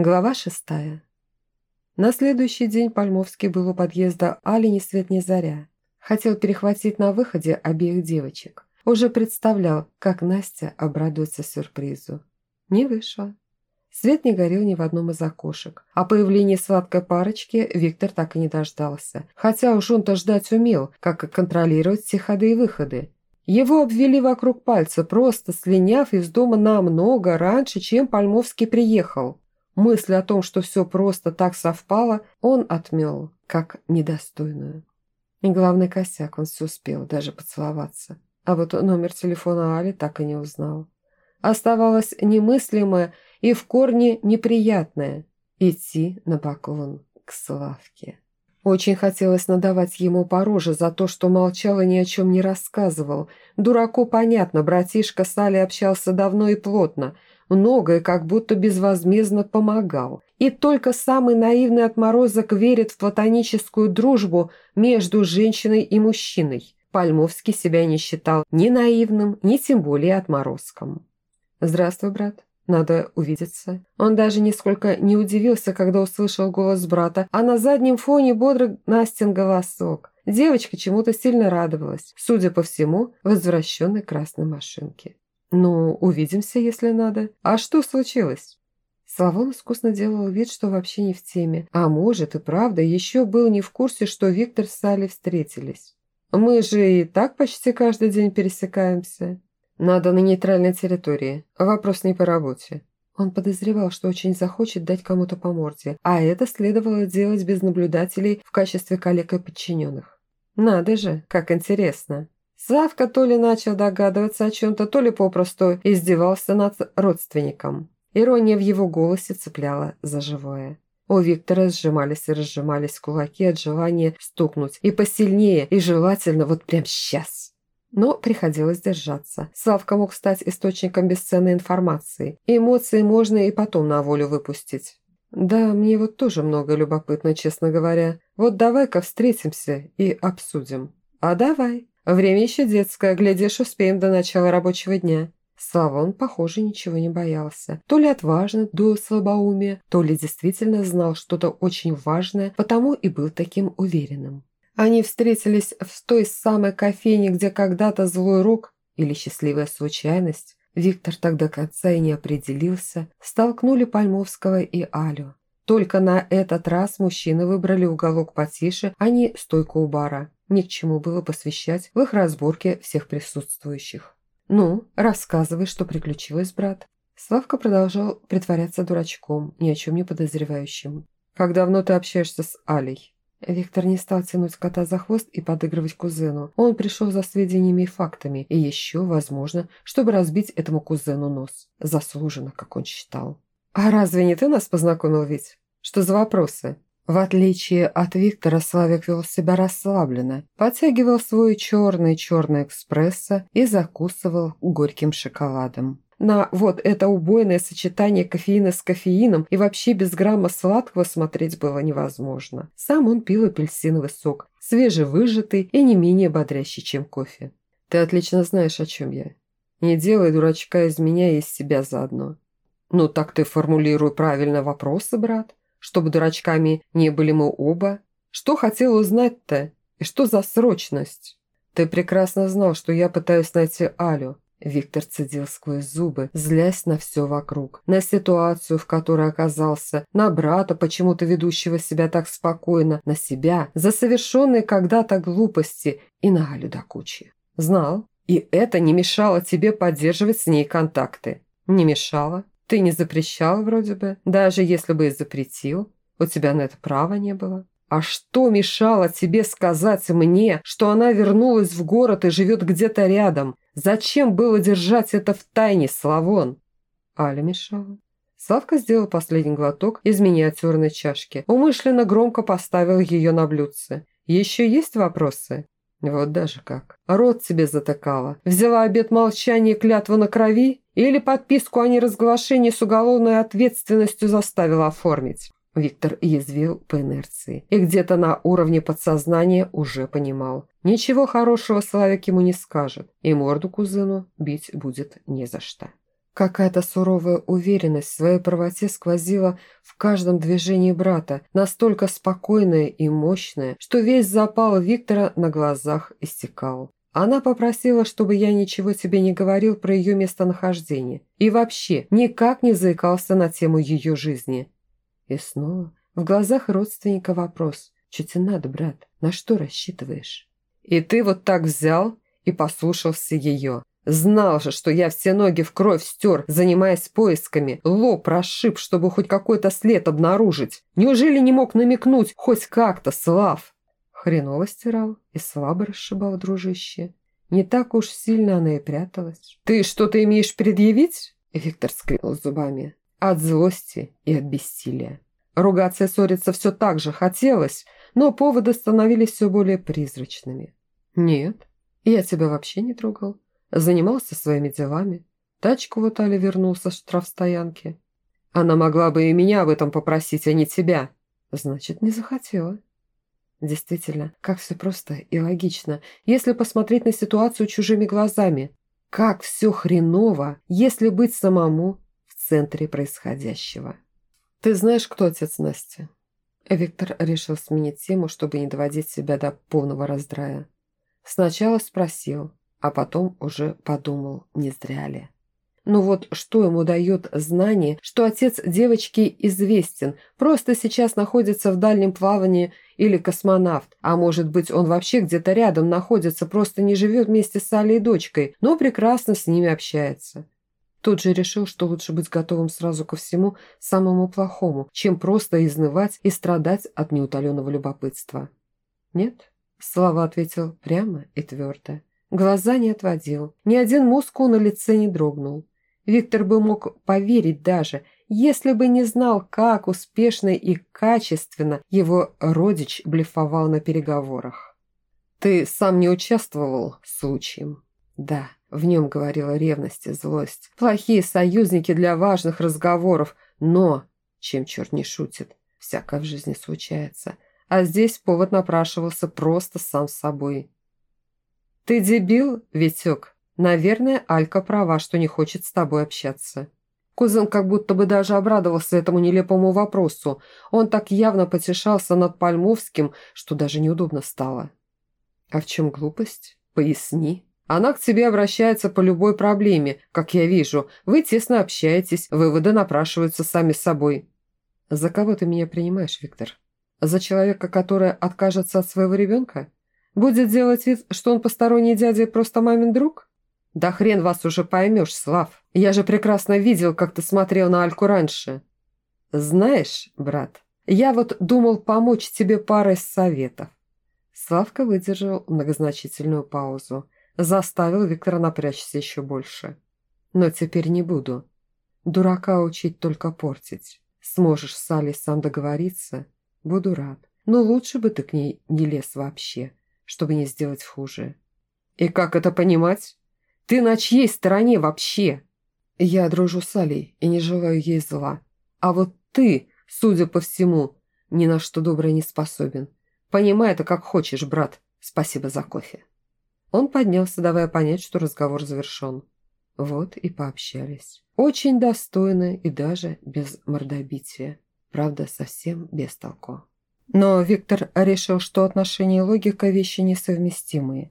Глава шестая. На следующий день Пальмовский был у подъезда Али ни свет ни заря. Хотел перехватить на выходе обеих девочек. Уже представлял, как Настя обрадуется сюрпризу. Не вышло. Свет не горел ни в одном из окошек. А появление сладкой парочки Виктор так и не дождался. Хотя уж он-то ждать умел, как и контролировать все ходы и выходы. Его обвели вокруг пальца, просто слиняв из дома намного раньше, чем Пальмовский приехал. Мысль о том, что все просто так совпало, он отмел, как недостойную. И главный косяк, он все успел, даже поцеловаться. А вот номер телефона Али так и не узнал. Оставалось немыслимое и в корне неприятное – идти на поклон к Славке. Очень хотелось надавать ему по роже за то, что молчал и ни о чем не рассказывал. Дураку понятно, братишка с Али общался давно и плотно – многое как будто безвозмездно помогал. И только самый наивный отморозок верит в платоническую дружбу между женщиной и мужчиной. Пальмовский себя не считал ни наивным, ни тем более отморозком. «Здравствуй, брат. Надо увидеться». Он даже нисколько не удивился, когда услышал голос брата, а на заднем фоне бодрый Настин голосок. Девочка чему-то сильно радовалась, судя по всему, возвращенной красной машинке. «Ну, увидимся, если надо. А что случилось?» Славон искусно делал вид, что вообще не в теме. А может и правда, еще был не в курсе, что Виктор с Салли встретились. «Мы же и так почти каждый день пересекаемся. Надо на нейтральной территории. Вопрос не по работе». Он подозревал, что очень захочет дать кому-то по морде, а это следовало делать без наблюдателей в качестве коллег и подчиненных. «Надо же, как интересно!» Славка то ли начал догадываться о чем-то, то ли попросту издевался над родственником. Ирония в его голосе цепляла за живое. У Виктора сжимались и разжимались кулаки от желания стукнуть. И посильнее, и желательно вот прям сейчас. Но приходилось держаться. Славка мог стать источником бесценной информации. Эмоции можно и потом на волю выпустить. Да, мне вот тоже много любопытно, честно говоря. Вот давай-ка встретимся и обсудим. А давай. Время еще детское, глядишь, успеем до начала рабочего дня». Славон, похоже, ничего не боялся. То ли отважно до слабоумия, то ли действительно знал что-то очень важное, потому и был таким уверенным. Они встретились в той самой кофейне, где когда-то злой рук или счастливая случайность, Виктор тогда конца и не определился, столкнули Пальмовского и Алю. Только на этот раз мужчины выбрали уголок потише, а не стойку у бара. Ни к чему было посвящать в их разборке всех присутствующих. «Ну, рассказывай, что приключилось, брат». Славка продолжал притворяться дурачком, ни о чем не подозревающим. «Как давно ты общаешься с Алей?» Виктор не стал тянуть кота за хвост и подыгрывать кузену. Он пришел за сведениями и фактами, и еще, возможно, чтобы разбить этому кузену нос. Заслуженно, как он считал. «А разве не ты нас познакомил ведь? Что за вопросы?» В отличие от Виктора, Славик вел себя расслабленно, подтягивал свой черный-черный экспрессо и закусывал горьким шоколадом. На вот это убойное сочетание кофеина с кофеином и вообще без грамма сладкого смотреть было невозможно. Сам он пил апельсиновый сок, свежевыжатый и не менее бодрящий, чем кофе. «Ты отлично знаешь, о чем я. Не делай дурачка из меня и из себя заодно». «Ну так ты формулируй правильно вопросы, брат чтобы дурачками не были мы оба? Что хотел узнать-то? И что за срочность? Ты прекрасно знал, что я пытаюсь найти Алю. Виктор цедил сквозь зубы, злясь на все вокруг. На ситуацию, в которой оказался, на брата, почему-то ведущего себя так спокойно, на себя, за совершенные когда-то глупости и на Алю до кучи. Знал. И это не мешало тебе поддерживать с ней контакты. Не мешало. Ты не запрещал вроде бы, даже если бы и запретил. У тебя на это права не было. А что мешало тебе сказать мне, что она вернулась в город и живет где-то рядом? Зачем было держать это в тайне, Славон? Аля мешала. Славка сделал последний глоток из миниатюрной чашки. Умышленно громко поставил ее на блюдце. «Еще есть вопросы?» «Вот даже как. Рот тебе затыкала. Взяла обет молчания и клятву на крови? Или подписку о неразглашении с уголовной ответственностью заставила оформить. Виктор язвил по инерции. И где-то на уровне подсознания уже понимал. Ничего хорошего Славик ему не скажет. И морду кузену бить будет не за что. Какая-то суровая уверенность в своей правоте сквозила в каждом движении брата, настолько спокойная и мощная, что весь запал Виктора на глазах истекал. Она попросила, чтобы я ничего тебе не говорил про ее местонахождение и вообще никак не заикался на тему ее жизни. И снова в глазах родственника вопрос «Что тебе надо, брат? На что рассчитываешь?» «И ты вот так взял и послушался ее. Знал же, что я все ноги в кровь стер, занимаясь поисками. Лоб расшиб, чтобы хоть какой-то след обнаружить. Неужели не мог намекнуть хоть как-то, Слав? Хреново стирал и слабо расшибал дружище. Не так уж сильно она и пряталась. «Ты что-то имеешь предъявить?» Виктор скрипнул зубами. От злости и от бессилия. Ругаться и ссориться все так же хотелось, но поводы становились все более призрачными. «Нет, я тебя вообще не трогал. Занимался своими делами. Тачку вот Аля вернулся с штрафстоянки. Она могла бы и меня об этом попросить, а не тебя. Значит, не захотела. Действительно, как все просто и логично, если посмотреть на ситуацию чужими глазами. Как все хреново, если быть самому в центре происходящего. Ты знаешь, кто отец Насти? Виктор решил сменить тему, чтобы не доводить себя до полного раздрая. Сначала спросил, а потом уже подумал, не зря ли. Ну вот что ему дает знание, что отец девочки известен, просто сейчас находится в дальнем плавании или космонавт, а может быть он вообще где-то рядом находится, просто не живет вместе с Алей и дочкой, но прекрасно с ними общается. Тут же решил, что лучше быть готовым сразу ко всему самому плохому, чем просто изнывать и страдать от неутоленного любопытства. «Нет?» – Слава ответил прямо и твердо. Глаза не отводил, ни один мускул на лице не дрогнул. Виктор бы мог поверить даже, если бы не знал, как успешно и качественно его родич блефовал на переговорах. «Ты сам не участвовал случаем?» «Да», в нем говорила ревность и злость. Плохие союзники для важных разговоров, но, чем черт не шутит, всякое в жизни случается. А здесь повод напрашивался просто сам собой. «Ты дебил, Витек? Наверное, Алька права, что не хочет с тобой общаться». Кузен как будто бы даже обрадовался этому нелепому вопросу. Он так явно потешался над Пальмовским, что даже неудобно стало. «А в чем глупость? Поясни». Она к тебе обращается по любой проблеме, как я вижу. Вы тесно общаетесь, выводы напрашиваются сами собой. За кого ты меня принимаешь, Виктор? За человека, который откажется от своего ребенка? Будет делать вид, что он посторонний дядя и просто мамин друг? Да хрен вас уже поймешь, Слав. Я же прекрасно видел, как ты смотрел на Альку раньше. Знаешь, брат, я вот думал помочь тебе парой советов. Славка выдержал многозначительную паузу. Заставил Виктора напрячься еще больше. Но теперь не буду. Дурака учить только портить. Сможешь с Алей сам договориться? Буду рад. Но лучше бы ты к ней не лез вообще чтобы не сделать хуже. «И как это понимать? Ты на чьей стороне вообще?» «Я дружу с Алей и не желаю ей зла. А вот ты, судя по всему, ни на что доброе не способен. Понимай это как хочешь, брат. Спасибо за кофе». Он поднялся, давая понять, что разговор завершен. Вот и пообщались. Очень достойно и даже без мордобития. Правда, совсем без толку. Но Виктор решил, что отношения и логика – вещи несовместимые.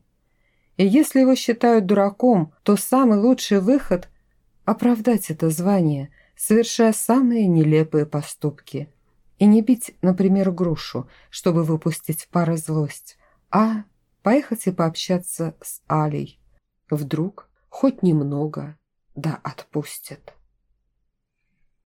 И если его считают дураком, то самый лучший выход – оправдать это звание, совершая самые нелепые поступки. И не бить, например, грушу, чтобы выпустить пары злость, а поехать и пообщаться с Алей. Вдруг хоть немного да отпустит.